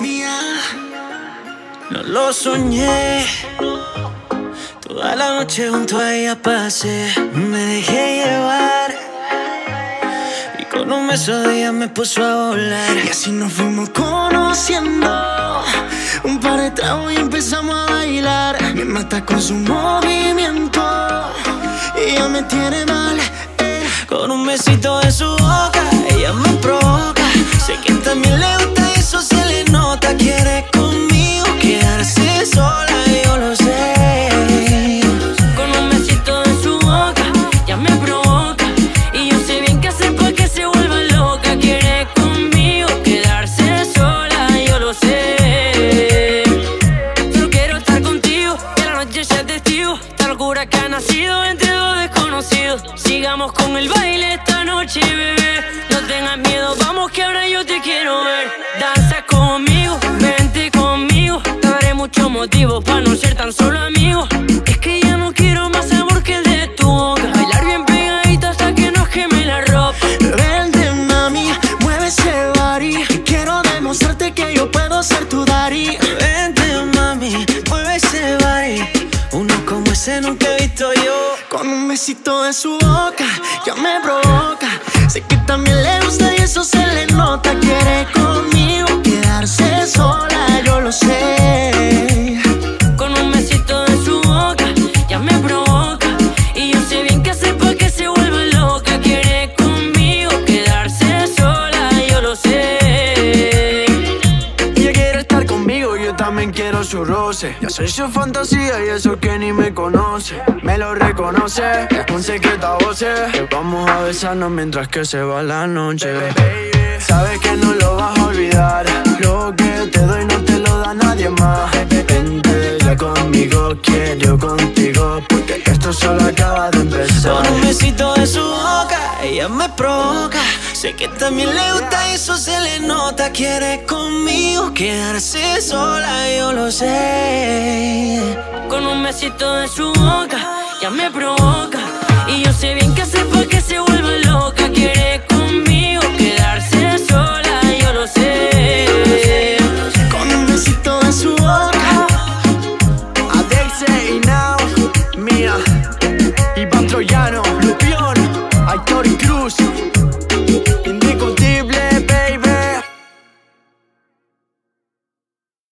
Mía, no lo soñé. Toda la noche junto a ella pasé, me dejé llevar. Y con un beso de ella me puso a volar. Y así nos fuimos conociendo. Un par de tragos y empezamos a bailar. Me mata con su movimiento. Y ella me tiene mal. eh. Con un besito en su boca, ella me provoca. Locura que ha nacido entre dos desconocidos. Sigamos con el baile esta noche, bebé. No tengas miedo, vamos que ahora yo te quiero ver. Danza conmigo, vente conmigo. Te daré muchos motivos para no ser tan solo amigos. Es que ya no quiero más amor que el de tu boca. Bailar bien pegadito hasta que nos queme la ropa. Vente, mami, mueve ese body. Quiero demostrarte que yo puedo ser tu daddy. Con un besito en su boca, ya me provoca. Sé que también le gusta quiero su roce. Ya soy su fantasía y eso que ni me conoce. Me lo reconoce, es un secreto a voces. Vamos a besarnos mientras que se va la noche. Sabes que no lo vas a olvidar. Lo que te doy no te lo da nadie más. Vente ya conmigo, quiero contigo. Porque esto solo acaba de empezar. Con un besito de su boca, ella me provoca. Sé que también le gusta y eso se le nota. Quiere conmigo quedarse sola, yo lo sé. Con un besito de su boca, ya me provoca. Y yo sé bien qué hacer para que se vuelva loca.